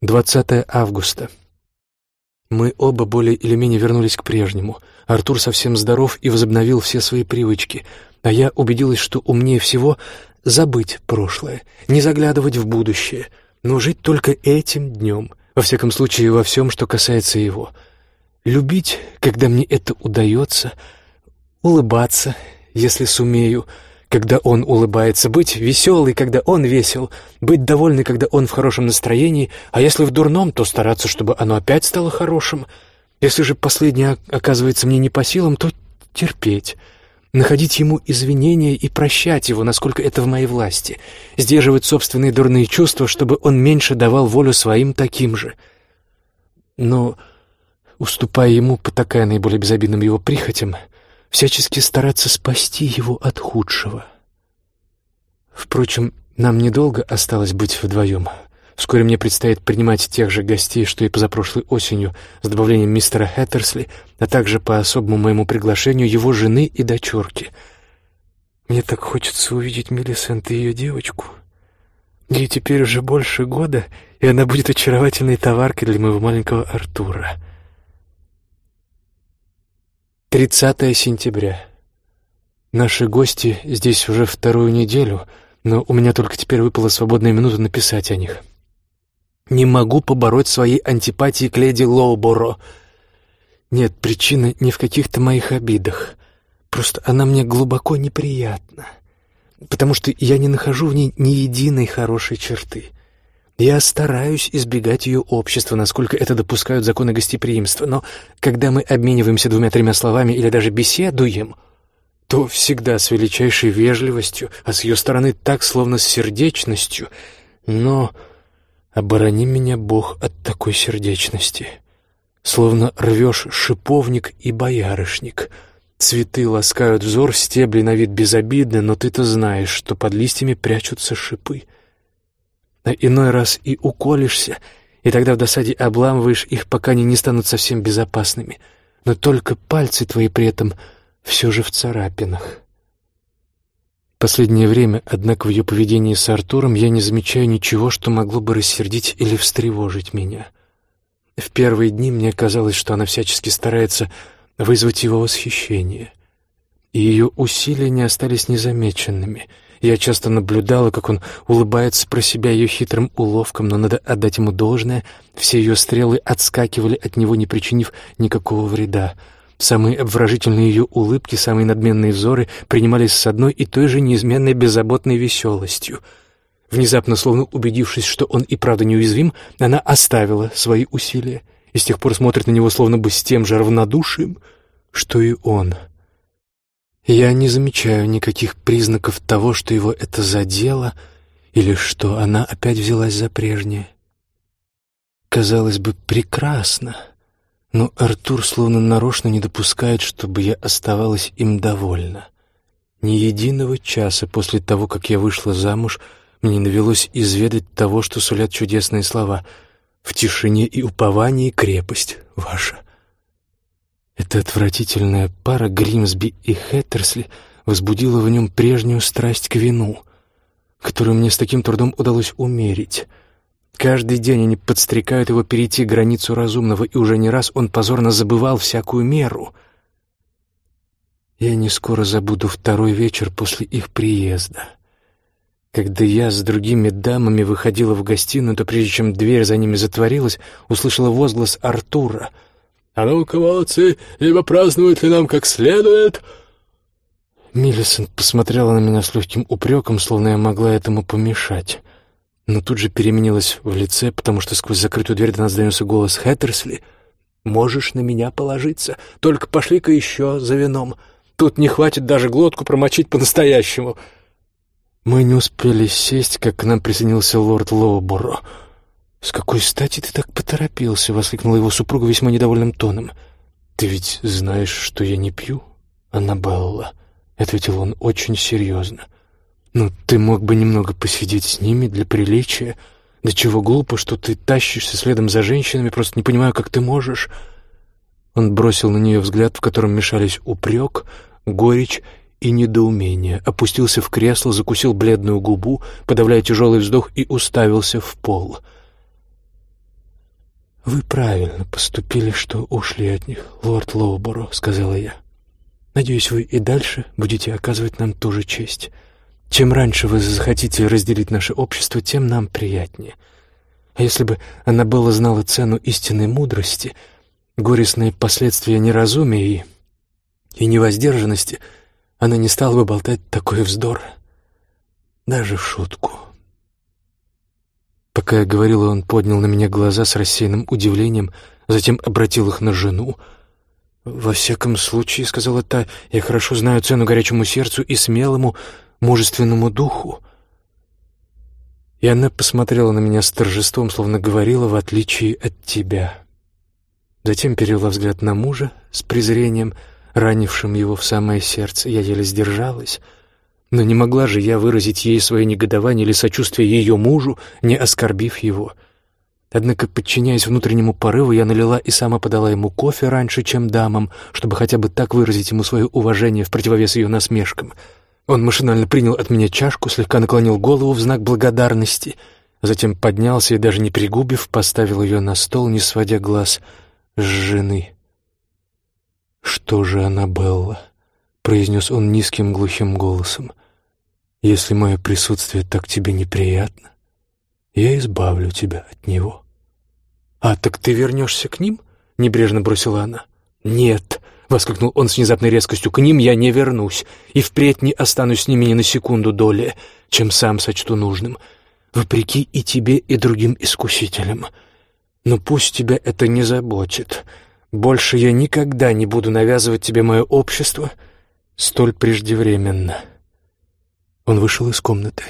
20 августа. Мы оба более или менее вернулись к прежнему. Артур совсем здоров и возобновил все свои привычки, а я убедилась, что умнее всего забыть прошлое, не заглядывать в будущее, но жить только этим днем, во всяком случае во всем, что касается его. Любить, когда мне это удается, улыбаться, если сумею — когда он улыбается, быть веселой, когда он весел, быть довольной, когда он в хорошем настроении, а если в дурном, то стараться, чтобы оно опять стало хорошим. Если же последнее оказывается мне не по силам, то терпеть, находить ему извинения и прощать его, насколько это в моей власти, сдерживать собственные дурные чувства, чтобы он меньше давал волю своим таким же. Но, уступая ему, потакая наиболее безобидным его прихотям, — всячески стараться спасти его от худшего. Впрочем, нам недолго осталось быть вдвоем. Вскоре мне предстоит принимать тех же гостей, что и позапрошлой осенью, с добавлением мистера Хэттерсли, а также по особому моему приглашению его жены и дочерки. Мне так хочется увидеть Миллисент и ее девочку. Ей теперь уже больше года, и она будет очаровательной товаркой для моего маленького Артура. 30 сентября. Наши гости здесь уже вторую неделю, но у меня только теперь выпала свободная минута написать о них. Не могу побороть своей антипатии к леди Лоуборо. Нет, причина не в каких-то моих обидах. Просто она мне глубоко неприятна, потому что я не нахожу в ней ни единой хорошей черты. Я стараюсь избегать ее общества, насколько это допускают законы гостеприимства, но когда мы обмениваемся двумя-тремя словами или даже беседуем, то всегда с величайшей вежливостью, а с ее стороны так, словно с сердечностью. Но оборони меня, Бог, от такой сердечности. Словно рвешь шиповник и боярышник. Цветы ласкают взор, стебли на вид безобидны, но ты-то знаешь, что под листьями прячутся шипы — а иной раз и уколешься, и тогда в досаде обламываешь их, пока они не станут совсем безопасными. Но только пальцы твои при этом все же в царапинах. Последнее время, однако, в ее поведении с Артуром я не замечаю ничего, что могло бы рассердить или встревожить меня. В первые дни мне казалось, что она всячески старается вызвать его восхищение, и ее усилия не остались незамеченными — я часто наблюдала, как он улыбается про себя ее хитрым уловкам, но надо отдать ему должное. Все ее стрелы отскакивали от него, не причинив никакого вреда. Самые обворожительные ее улыбки, самые надменные взоры принимались с одной и той же неизменной беззаботной веселостью. Внезапно, словно убедившись, что он и правда неуязвим, она оставила свои усилия и с тех пор смотрит на него словно бы с тем же равнодушием, что и он — я не замечаю никаких признаков того, что его это задело или что она опять взялась за прежнее. Казалось бы, прекрасно, но Артур словно нарочно не допускает, чтобы я оставалась им довольна. Ни единого часа после того, как я вышла замуж, мне навелось изведать того, что сулят чудесные слова «В тишине и уповании крепость ваша». Эта отвратительная пара Гримсби и Хэттерсли возбудила в нем прежнюю страсть к вину, которую мне с таким трудом удалось умерить. Каждый день они подстрекают его перейти границу разумного, и уже не раз он позорно забывал всякую меру. Я не скоро забуду второй вечер после их приезда. Когда я с другими дамами выходила в гостиную, то прежде чем дверь за ними затворилась, услышала возглас Артура — а ну-ка, молодцы, либо празднуют ли нам как следует?» Миллисент посмотрела на меня с легким упреком, словно я могла этому помешать. Но тут же переменилась в лице, потому что сквозь закрытую дверь до нас донесся голос Хэттерсли. «Можешь на меня положиться, только пошли-ка еще за вином. Тут не хватит даже глотку промочить по-настоящему». Мы не успели сесть, как к нам присоединился лорд Лоуборо — «С какой стати ты так поторопился?» — воскликнула его супруга весьма недовольным тоном. «Ты ведь знаешь, что я не пью, Аннабелла?» — ответил он очень серьезно. «Ну, ты мог бы немного посидеть с ними для приличия. Да чего глупо, что ты тащишься следом за женщинами, просто не понимаю, как ты можешь». Он бросил на нее взгляд, в котором мешались упрек, горечь и недоумение, опустился в кресло, закусил бледную губу, подавляя тяжелый вздох и уставился в пол — «Вы правильно поступили, что ушли от них, лорд Лоуборо», — сказала я. «Надеюсь, вы и дальше будете оказывать нам ту же честь. Чем раньше вы захотите разделить наше общество, тем нам приятнее. А если бы Аннабелла знала цену истинной мудрости, горестные последствия неразумия и, и невоздержанности, она не стала бы болтать такой вздор, даже в шутку». Пока я говорила, он поднял на меня глаза с рассеянным удивлением, затем обратил их на жену. «Во всяком случае, — сказала та, — я хорошо знаю цену горячему сердцу и смелому, мужественному духу». И она посмотрела на меня с торжеством, словно говорила, в отличие от тебя. Затем перевела взгляд на мужа с презрением, ранившим его в самое сердце. Я еле сдержалась — но не могла же я выразить ей свое негодование или сочувствие ее мужу, не оскорбив его. Однако, подчиняясь внутреннему порыву, я налила и сама подала ему кофе раньше, чем дамам, чтобы хотя бы так выразить ему свое уважение в противовес ее насмешкам. Он машинально принял от меня чашку, слегка наклонил голову в знак благодарности, затем поднялся и, даже не пригубив, поставил ее на стол, не сводя глаз с жены. «Что же она, Белла?» — произнес он низким глухим голосом. Если мое присутствие так тебе неприятно, я избавлю тебя от него». «А так ты вернешься к ним?» — небрежно бросила она. «Нет», — воскликнул он с внезапной резкостью, — «к ним я не вернусь, и впредь не останусь с ними ни на секунду доли, чем сам сочту нужным, вопреки и тебе, и другим искусителям. Но пусть тебя это не заботит. Больше я никогда не буду навязывать тебе мое общество столь преждевременно». Он вышел из комнаты.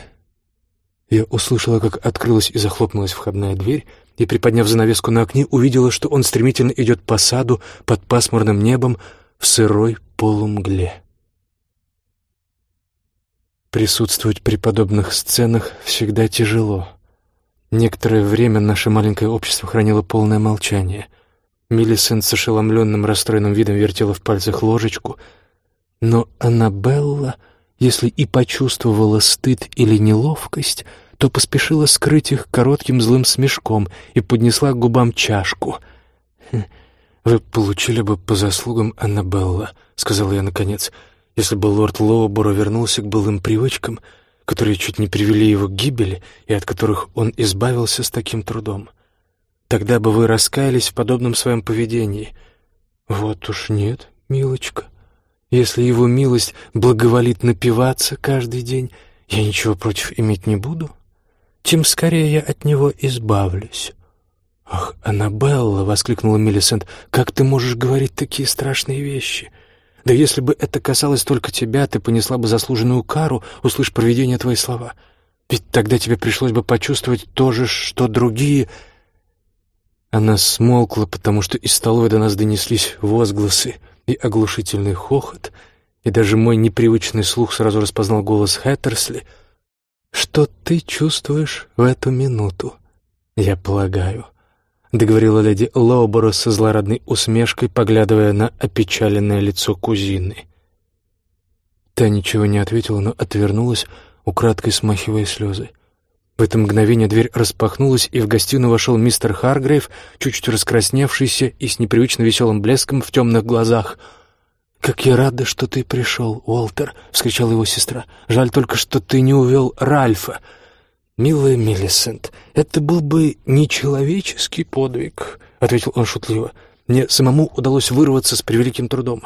Я услышала, как открылась и захлопнулась входная дверь, и, приподняв занавеску на окне, увидела, что он стремительно идет по саду под пасмурным небом в сырой полумгле. Присутствовать при подобных сценах всегда тяжело. Некоторое время наше маленькое общество хранило полное молчание. Миллисент с ошеломленным, расстроенным видом вертела в пальцах ложечку, но Аннабелла если и почувствовала стыд или неловкость, то поспешила скрыть их коротким злым смешком и поднесла к губам чашку. «Хм, «Вы получили бы по заслугам Аннабелла», — сказала я наконец, «если бы лорд Лоуборо вернулся к былым привычкам, которые чуть не привели его к гибели и от которых он избавился с таким трудом. Тогда бы вы раскаялись в подобном своем поведении». «Вот уж нет, милочка», если его милость благоволит напиваться каждый день, я ничего против иметь не буду. Тем скорее я от него избавлюсь». «Ах, Аннабелла!» — воскликнула Миллисент. «Как ты можешь говорить такие страшные вещи? Да если бы это касалось только тебя, ты понесла бы заслуженную кару, услышь проведение твои слова. Ведь тогда тебе пришлось бы почувствовать то же, что другие...» Она смолкла, потому что из столовой до нас донеслись возгласы — и оглушительный хохот, и даже мой непривычный слух сразу распознал голос Хэттерсли. «Что ты чувствуешь в эту минуту?» «Я полагаю», — договорила леди Лоуборо со злорадной усмешкой, поглядывая на опечаленное лицо кузины. Та ничего не ответила, но отвернулась, украдкой смахивая слезы. В это мгновение дверь распахнулась, и в гостиную вошел мистер Харгрейв, чуть-чуть раскрасневшийся и с непривычно веселым блеском в темных глазах. «Как я рада, что ты пришел, Уолтер!» — вскричала его сестра. «Жаль только, что ты не увел Ральфа!» «Милая Миллисент, это был бы нечеловеческий подвиг», — ответил он шутливо. «Мне самому удалось вырваться с превеликим трудом.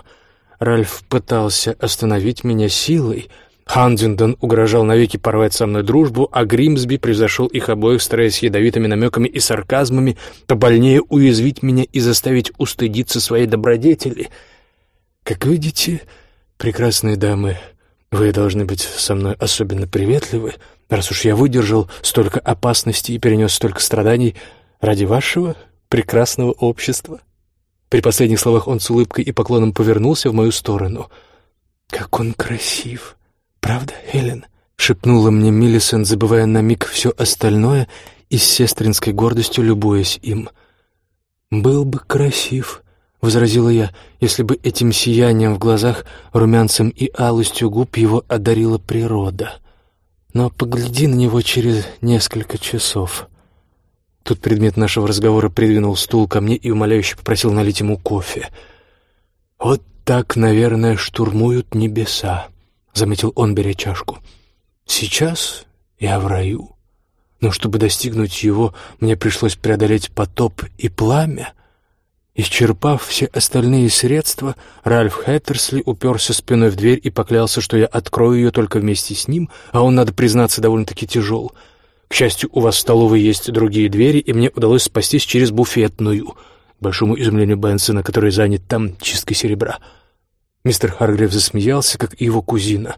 Ральф пытался остановить меня силой, Хандингдон угрожал навеки порвать со мной дружбу, а Гримсби превзошел их обоих, стараясь ядовитыми намеками и сарказмами побольнее уязвить меня и заставить устыдиться своей добродетели. Как видите, прекрасные дамы, вы должны быть со мной особенно приветливы, раз уж я выдержал столько опасностей и перенес столько страданий ради вашего прекрасного общества. При последних словах он с улыбкой и поклоном повернулся в мою сторону. «Как он красив!» «Правда, Хелен?» — шепнула мне Миллисент, забывая на миг все остальное и с сестринской гордостью любуясь им. «Был бы красив», — возразила я, «если бы этим сиянием в глазах, румянцем и алостью губ его одарила природа. Но погляди на него через несколько часов». Тут предмет нашего разговора придвинул стул ко мне и умоляюще попросил налить ему кофе. «Вот так, наверное, штурмуют небеса», — заметил он, беря чашку. «Сейчас я в раю, но чтобы достигнуть его, мне пришлось преодолеть потоп и пламя». Исчерпав все остальные средства, Ральф Хэттерсли уперся спиной в дверь и поклялся, что я открою ее только вместе с ним, а он, надо признаться, довольно-таки тяжел. К счастью, у вас в столовой есть другие двери, и мне удалось спастись через буфетную, к большому изумлению Бенсона, который занят там чисткой серебра. Мистер Харгрев засмеялся, как и его кузина,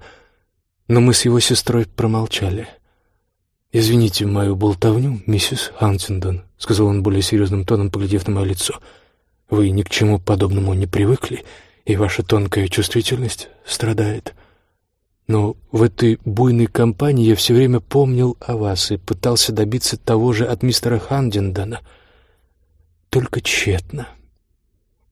но мы с его сестрой промолчали. «Извините мою болтовню, миссис Хантингдон», — сказал он более серьезным тоном, поглядев на мое лицо, — вы ни к чему подобному не привыкли, и ваша тонкая чувствительность страдает. Но в этой буйной компании я все время помнил о вас и пытался добиться того же от мистера Хандендона. Только тщетно.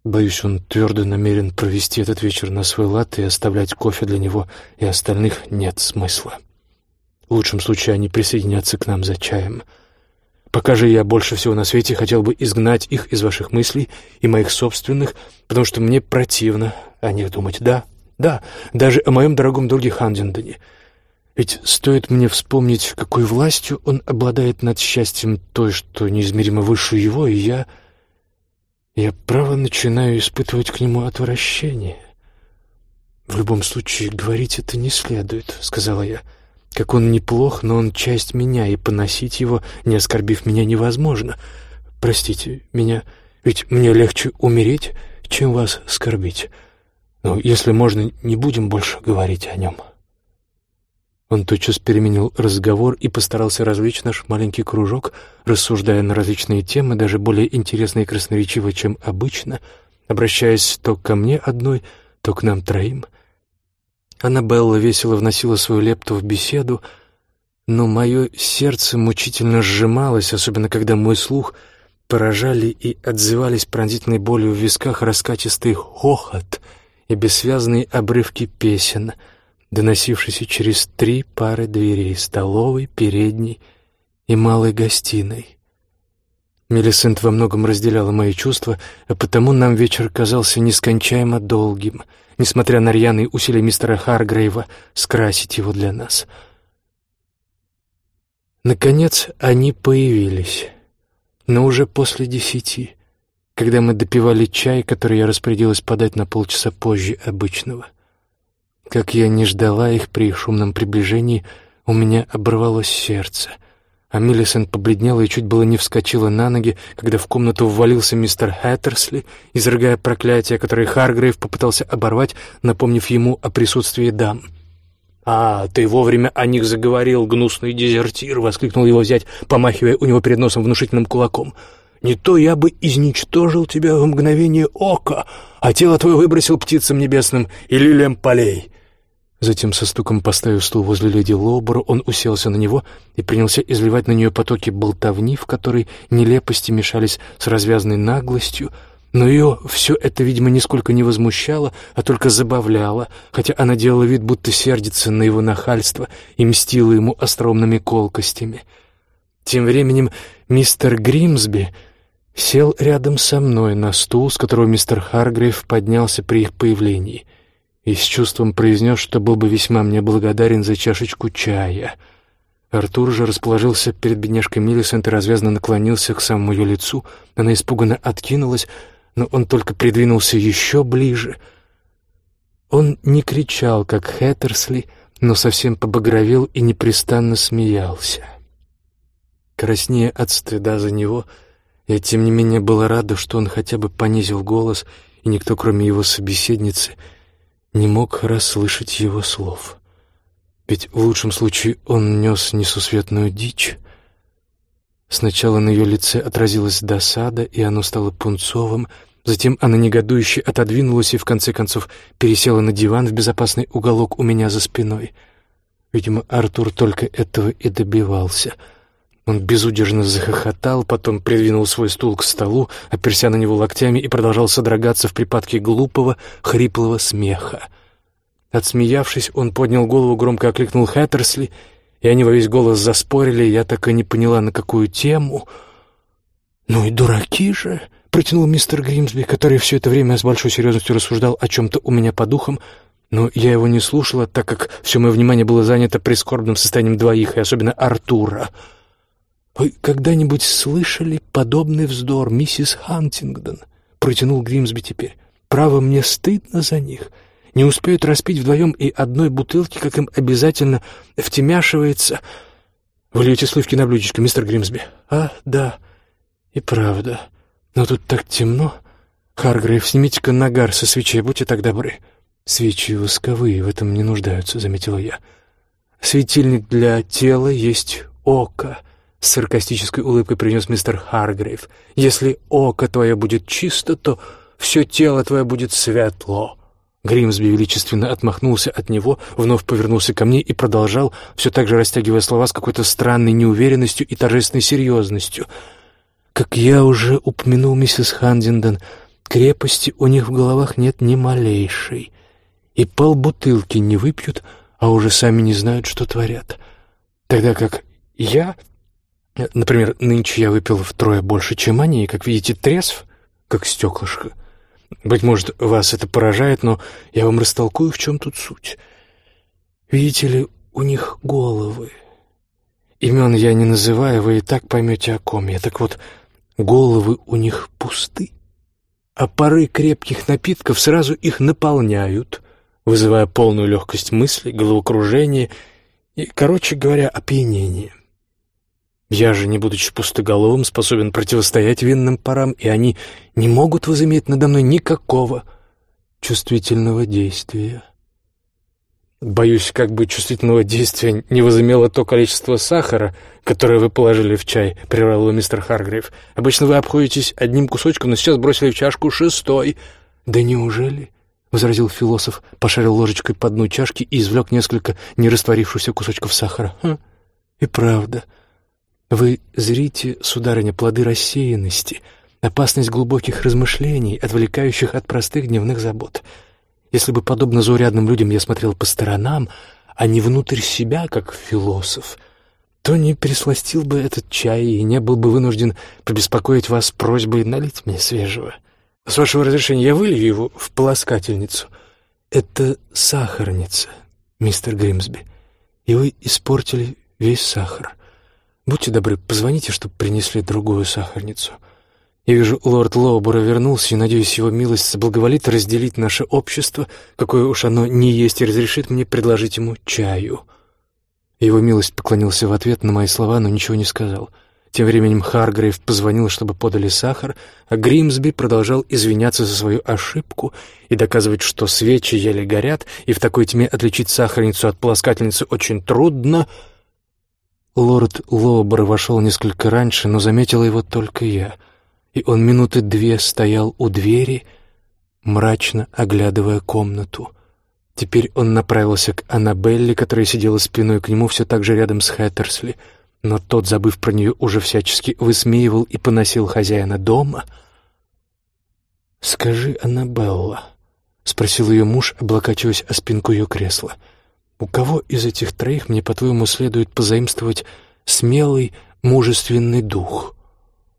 Боюсь, он твердо намерен провести этот вечер на свой лад и оставлять кофе для него и остальных нет смысла. В лучшем случае они присоединятся к нам за чаем — Пока же я больше всего на свете хотел бы изгнать их из ваших мыслей и моих собственных, потому что мне противно о них думать. Да, да, даже о моем дорогом друге Хандиндоне. Ведь стоит мне вспомнить, какой властью он обладает над счастьем той, что неизмеримо выше его, и я... Я, право, начинаю испытывать к нему отвращение. «В любом случае, говорить это не следует», — сказала я. Как он неплох, но он часть меня, и поносить его, не оскорбив меня, невозможно. Простите меня, ведь мне легче умереть, чем вас скорбить. Но если можно, не будем больше говорить о нем». Он тотчас переменил разговор и постарался развлечь наш маленький кружок, рассуждая на различные темы, даже более интересные и красноречивые, чем обычно, обращаясь то ко мне одной, то к нам троим — Аннабелла весело вносила свою лепту в беседу, но мое сердце мучительно сжималось, особенно когда мой слух поражали и отзывались пронзительной болью в висках раскатистый хохот и бессвязные обрывки песен, доносившиеся через три пары дверей — столовой, передней и малой гостиной. Мелисент во многом разделяла мои чувства, а потому нам вечер казался нескончаемо долгим, несмотря на рьяные усилия мистера Харгрейва скрасить его для нас. Наконец они появились, но уже после десяти, когда мы допивали чай, который я распорядилась подать на полчаса позже обычного. Как я не ждала их при шумном приближении, у меня оборвалось сердце — а Миллисент побледнела и чуть было не вскочила на ноги, когда в комнату ввалился мистер Хэттерсли, изрыгая проклятие, которое Харгрейв попытался оборвать, напомнив ему о присутствии дам. «А, ты вовремя о них заговорил, гнусный дезертир!» — воскликнул его взять, помахивая у него перед носом внушительным кулаком. «Не то я бы изничтожил тебя в мгновение ока, а тело твое выбросил птицам небесным и лилиям полей!» Затем со стуком поставив стул возле леди Лоубора, он уселся на него и принялся изливать на нее потоки болтовни, в которой нелепости мешались с развязанной наглостью, но ее все это, видимо, нисколько не возмущало, а только забавляло, хотя она делала вид, будто сердится на его нахальство и мстила ему остроумными колкостями. Тем временем мистер Гримсби сел рядом со мной на стул, с которого мистер Харгрейв поднялся при их появлении — и с чувством произнес, что был бы весьма мне благодарен за чашечку чая. Артур же расположился перед бедняжкой Миллисент и развязно наклонился к самому ее лицу. Она испуганно откинулась, но он только придвинулся еще ближе. Он не кричал, как Хэттерсли, но совсем побагровел и непрестанно смеялся. Краснее от стыда за него, я тем не менее была рада, что он хотя бы понизил голос, и никто, кроме его собеседницы, не мог расслышать его слов. Ведь в лучшем случае он нес несусветную дичь. Сначала на ее лице отразилась досада, и оно стало пунцовым, затем она негодующе отодвинулась и в конце концов пересела на диван в безопасный уголок у меня за спиной. Видимо, Артур только этого и добивался — он безудержно захохотал, потом придвинул свой стул к столу, оперся на него локтями и продолжал содрогаться в припадке глупого, хриплого смеха. Отсмеявшись, он поднял голову, громко окликнул Хэттерсли, и они во весь голос заспорили, я так и не поняла, на какую тему. «Ну и дураки же!» — протянул мистер Гримсби, который все это время с большой серьезностью рассуждал о чем-то у меня по духам, но я его не слушала, так как все мое внимание было занято прискорбным состоянием двоих, и особенно Артура. «Вы когда-нибудь слышали подобный вздор, миссис Хантингдон?» — протянул Гримсби теперь. «Право, мне стыдно за них. Не успеют распить вдвоем и одной бутылки, как им обязательно втемяшивается...» «Вы льете сливки на блюдечко, мистер Гримсби?» «А, да, и правда. Но тут так темно. Харгрейв, снимите-ка нагар со свечей, будьте так добры». «Свечи восковые в этом не нуждаются», — заметила я. «Светильник для тела есть око», — с саркастической улыбкой принес мистер Харгрейв. «Если око твое будет чисто, то все тело твое будет светло». Гримсби величественно отмахнулся от него, вновь повернулся ко мне и продолжал, все так же растягивая слова с какой-то странной неуверенностью и торжественной серьезностью. «Как я уже упомянул, миссис Хандиндон, крепости у них в головах нет ни малейшей и полбутылки не выпьют, а уже сами не знают, что творят. Тогда как я, например, нынче я выпил втрое больше, чем они, и, как видите, трезв, как стеклышко. Быть может, вас это поражает, но я вам растолкую, в чем тут суть. Видите ли, у них головы. Имен я не называю, вы и так поймете, о ком я. Так вот, головы у них пусты, а пары крепких напитков сразу их наполняют — вызывая полную легкость мысли, головокружение и, короче говоря, опьянение. Я же, не будучи пустоголовым, способен противостоять винным парам, и они не могут возыметь надо мной никакого чувствительного действия. Боюсь, как бы чувствительного действия не возымело то количество сахара, которое вы положили в чай, — прервал мистер Харгрейв. Обычно вы обходитесь одним кусочком, но сейчас бросили в чашку шестой. Да неужели? — возразил философ, пошарил ложечкой по дну чашки и извлек несколько нерастворившихся кусочков сахара. «Хм, и правда. Вы зрите, сударыня, плоды рассеянности, опасность глубоких размышлений, отвлекающих от простых дневных забот. Если бы, подобно заурядным людям, я смотрел по сторонам, а не внутрь себя, как философ, то не пересластил бы этот чай и не был бы вынужден побеспокоить вас просьбой налить мне свежего». С вашего разрешения я вылью его в полоскательницу. Это сахарница, мистер Гримсби, и вы испортили весь сахар. Будьте добры, позвоните, чтобы принесли другую сахарницу. Я вижу, лорд Лоубора вернулся, и, надеюсь, его милость соблаговолит разделить наше общество, какое уж оно не есть, и разрешит мне предложить ему чаю». Его милость поклонился в ответ на мои слова, но ничего не сказал — тем временем Харгрейв позвонил, чтобы подали сахар, а Гримсби продолжал извиняться за свою ошибку и доказывать, что свечи еле горят, и в такой тьме отличить сахарницу от полоскательницы очень трудно. Лорд Лобер вошел несколько раньше, но заметил его только я, и он минуты две стоял у двери, мрачно оглядывая комнату. Теперь он направился к Аннабелле, которая сидела спиной к нему все так же рядом с Хэттерсли — но тот, забыв про нее, уже всячески высмеивал и поносил хозяина дома. «Скажи, Аннабелла», — спросил ее муж, облокачиваясь о спинку ее кресла, «у кого из этих троих мне, по-твоему, следует позаимствовать смелый, мужественный дух?»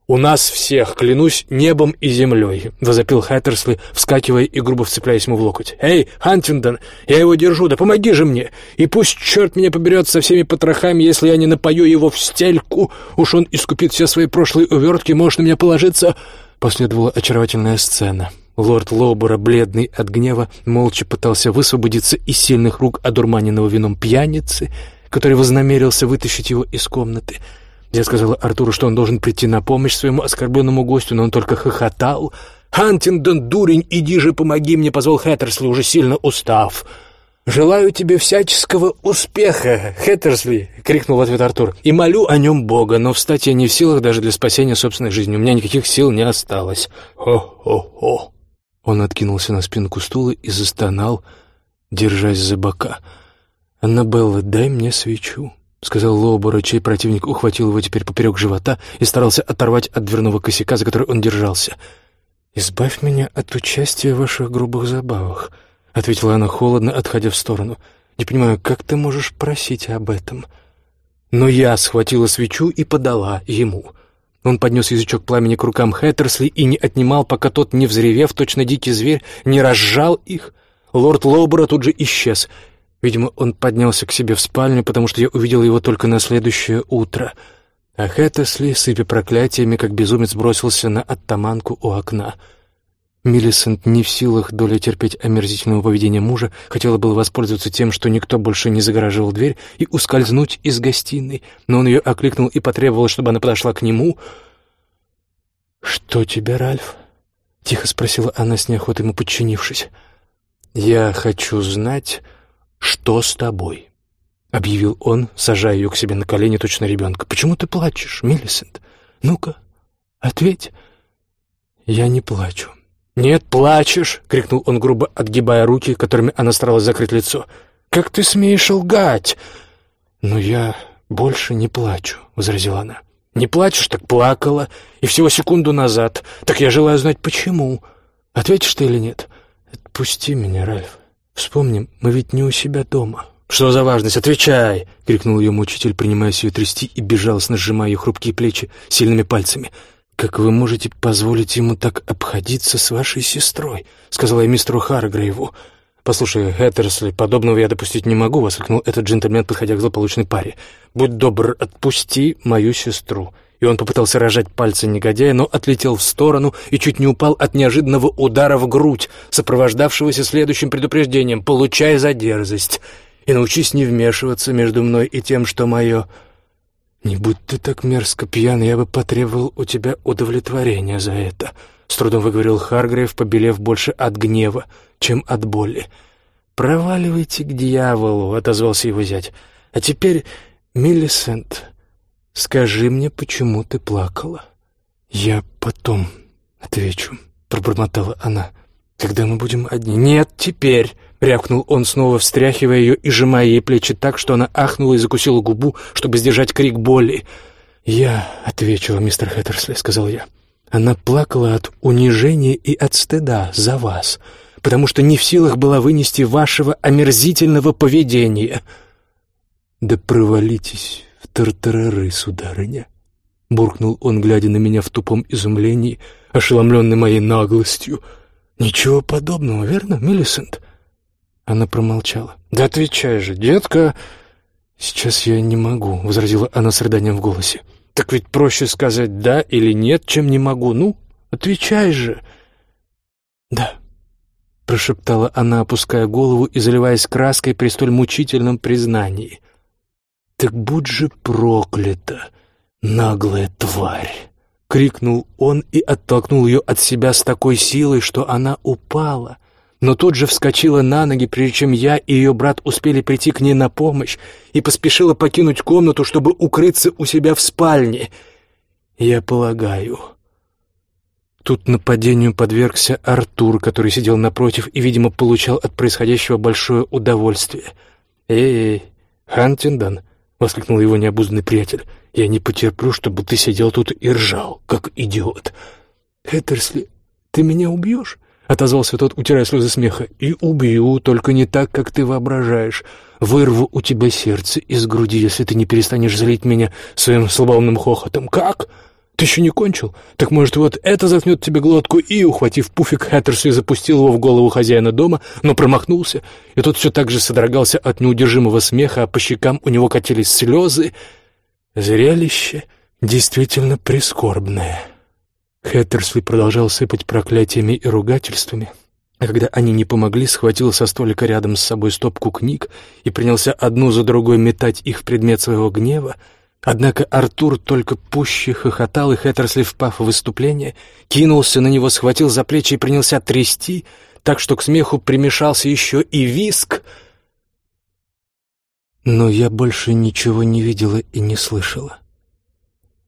«У нас всех, клянусь небом и землей!» — возопил Хэттерсли, вскакивая и грубо вцепляясь ему в локоть. «Эй, Хантингдон, я его держу, да помоги же мне! И пусть черт меня поберет со всеми потрохами, если я не напою его в стельку! Уж он искупит все свои прошлые увертки, можешь на меня положиться!» Последовала очаровательная сцена. Лорд Лоубора, бледный от гнева, молча пытался высвободиться из сильных рук одурманенного вином пьяницы, который вознамерился вытащить его из комнаты — я сказала Артуру, что он должен прийти на помощь своему оскорбленному гостю, но он только хохотал. «Хантингдон, дурень, иди же помоги мне!» — позвал Хэттерсли, уже сильно устав. «Желаю тебе всяческого успеха, Хэттерсли!» — крикнул в ответ Артур. «И молю о нем Бога, но встать я не в силах даже для спасения собственной жизни. У меня никаких сил не осталось. Хо-хо-хо!» Он откинулся на спинку стула и застонал, держась за бока. «Аннабелла, дай мне свечу». — сказал Лоубора, чей противник ухватил его теперь поперек живота и старался оторвать от дверного косяка, за который он держался. «Избавь меня от участия в ваших грубых забавах», — ответила она холодно, отходя в сторону. «Не понимаю, как ты можешь просить об этом?» Но я схватила свечу и подала ему. Он поднес язычок пламени к рукам Хэттерсли и не отнимал, пока тот, не взревев, точно дикий зверь, не разжал их. Лорд Лоубора тут же исчез. Видимо, он поднялся к себе в спальню, потому что я увидел его только на следующее утро. А Хэттерсли, сыпя проклятиями, как безумец, бросился на оттаманку у окна — Миллисент, не в силах долей терпеть омерзительного поведения мужа, хотела было воспользоваться тем, что никто больше не загораживал дверь, и ускользнуть из гостиной, но он ее окликнул и потребовал, чтобы она подошла к нему. «Что тебе, Ральф?» — тихо спросила она с неохотой ему подчинившись. «Я хочу знать, что с тобой», — объявил он, сажая ее к себе на колени точно ребенка. «Почему ты плачешь, Миллисент? Ну-ка, ответь». «Я не плачу», «Нет, плачешь!» — крикнул он грубо, отгибая руки, которыми она старалась закрыть лицо. «Как ты смеешь лгать?» «Но я больше не плачу», — возразила она. «Не плачешь, так плакала. И всего секунду назад. Так я желаю знать, почему. Ответишь ты или нет?» «Отпусти меня, Ральф. Вспомни, мы ведь не у себя дома». «Что за важность? Отвечай!» — крикнул ее мучитель, принимаясь ее трясти и безжалостно сжимая ее хрупкие плечи сильными пальцами. «Как вы можете позволить ему так обходиться с вашей сестрой?» — сказала я мистеру Харгрейву. «Послушай, Хэттерсли, подобного я допустить не могу», — воскликнул этот джентльмен, подходя к злополучной паре. «Будь добр, отпусти мою сестру». И он попытался рожать пальцы негодяя, но отлетел в сторону и чуть не упал от неожиданного удара в грудь, сопровождавшегося следующим предупреждением «Получай за дерзость» и научись не вмешиваться между мной и тем, что мое «Не будь ты так мерзко пьян, я бы потребовал у тебя удовлетворения за это», — с трудом выговорил Харгрейв, побелев больше от гнева, чем от боли. «Проваливайте к дьяволу», — отозвался его зять. «А теперь, Миллисент, скажи мне, почему ты плакала?» «Я потом отвечу», — пробормотала она. «Когда мы будем одни?» «Нет, теперь!» Рявкнул он, снова встряхивая ее и сжимая ей плечи так, что она ахнула и закусила губу, чтобы сдержать крик боли. «Я ответила, мистер Хэттерсли», — сказал я. «Она плакала от унижения и от стыда за вас, потому что не в силах была вынести вашего омерзительного поведения». «Да провалитесь в тартарары, сударыня», — буркнул он, глядя на меня в тупом изумлении, ошеломленный моей наглостью. «Ничего подобного, верно, Миллисент?» Она промолчала. «Да отвечай же, детка!» «Сейчас я не могу», — возразила она с рыданием в голосе. «Так ведь проще сказать «да» или «нет», чем «не могу». Ну, отвечай же!» «Да», — прошептала она, опуская голову и заливаясь краской при столь мучительном признании. «Так будь же проклята, наглая тварь!» — крикнул он и оттолкнул ее от себя с такой силой, что она упала, но тут же вскочила на ноги, прежде чем я и ее брат успели прийти к ней на помощь, и поспешила покинуть комнату, чтобы укрыться у себя в спальне. Я полагаю. Тут нападению подвергся Артур, который сидел напротив и, видимо, получал от происходящего большое удовольствие. «Эй, Хантингдон!» — воскликнул его необузданный приятель. «Я не потерплю, чтобы ты сидел тут и ржал, как идиот. Хэттерсли, ты меня убьешь?» — отозвался тот, утирая слезы смеха. «И убью, только не так, как ты воображаешь. Вырву у тебя сердце из груди, если ты не перестанешь злить меня своим слабоумным хохотом. Как? Ты еще не кончил? Так, может, вот это заткнет тебе глотку?» И, ухватив пуфик, Хэттерсли запустил его в голову хозяина дома, но промахнулся, и тот все так же содрогался от неудержимого смеха, а по щекам у него катились слезы. Зрелище действительно прискорбное. Хэттерсли продолжал сыпать проклятиями и ругательствами, а когда они не помогли, схватил со столика рядом с собой стопку книг и принялся одну за другой метать их в предмет своего гнева, Однако Артур только пуще хохотал, и Хэттерсли, впав в выступление, кинулся на него, схватил за плечи и принялся трясти, так что к смеху примешался еще и виск. Но я больше ничего не видела и не слышала.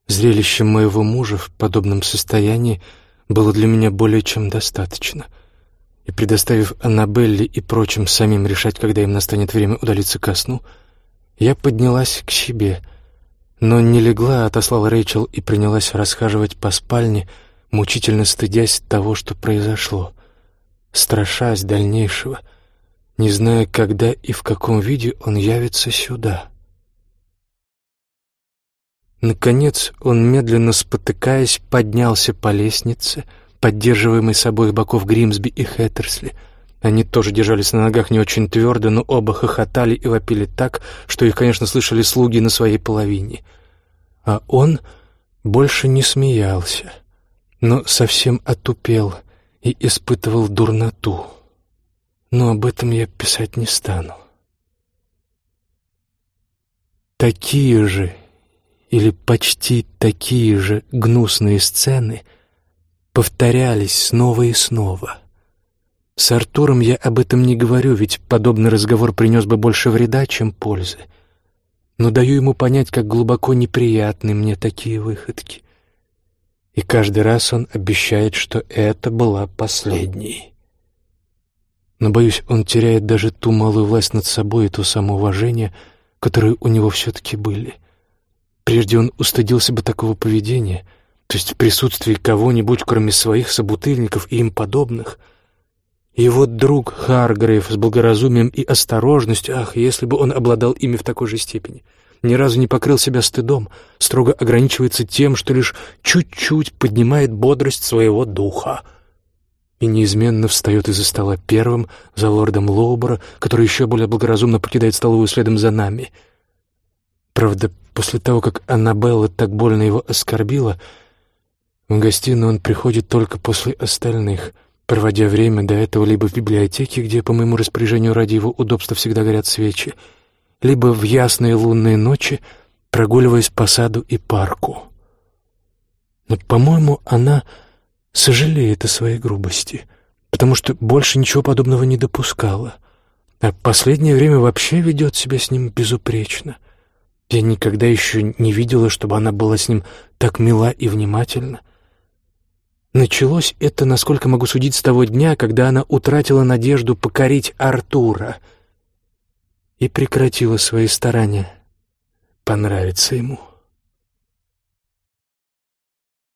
Зрелище моего мужа в подобном состоянии было для меня более чем достаточно. И предоставив Аннабелле и прочим самим решать, когда им настанет время удалиться ко сну, я поднялась к себе, но не легла, а отослала Рэйчел и принялась расхаживать по спальне, мучительно стыдясь того, что произошло, страшась дальнейшего, не зная, когда и в каком виде он явится сюда». Наконец он, медленно спотыкаясь, поднялся по лестнице, поддерживаемой с обоих боков Гримсби и Хэттерсли. Они тоже держались на ногах не очень твердо, но оба хохотали и вопили так, что их, конечно, слышали слуги на своей половине. А он больше не смеялся, но совсем отупел и испытывал дурноту. Но об этом я писать не стану. Такие же или почти такие же гнусные сцены повторялись снова и снова. С Артуром я об этом не говорю, ведь подобный разговор принес бы больше вреда, чем пользы. Но даю ему понять, как глубоко неприятны мне такие выходки. И каждый раз он обещает, что это была последней. Но, боюсь, он теряет даже ту малую власть над собой и то самоуважение, которые у него все-таки были. Прежде он устыдился бы такого поведения, то есть в присутствии кого-нибудь, кроме своих собутыльников и им подобных. И вот друг Харгрейв с благоразумием и осторожностью, ах, если бы он обладал ими в такой же степени, ни разу не покрыл себя стыдом, строго ограничивается тем, что лишь чуть-чуть поднимает бодрость своего духа — и неизменно встает из-за стола первым за лордом Лоубора, который еще более благоразумно покидает столовую следом за нами. Правда, после того, как Аннабелла так больно его оскорбила, в гостиную он приходит только после остальных, проводя время до этого либо в библиотеке, где, по моему распоряжению ради его удобства всегда горят свечи, либо в ясные лунные ночи, прогуливаясь по саду и парку. Но, по-моему, она сожалеет о своей грубости, потому что больше ничего подобного не допускала, а последнее время вообще ведет себя с ним безупречно. Я никогда еще не видела, чтобы она была с ним так мила и внимательна. Началось это, насколько могу судить, с того дня, когда она утратила надежду покорить Артура и прекратила свои старания понравиться ему.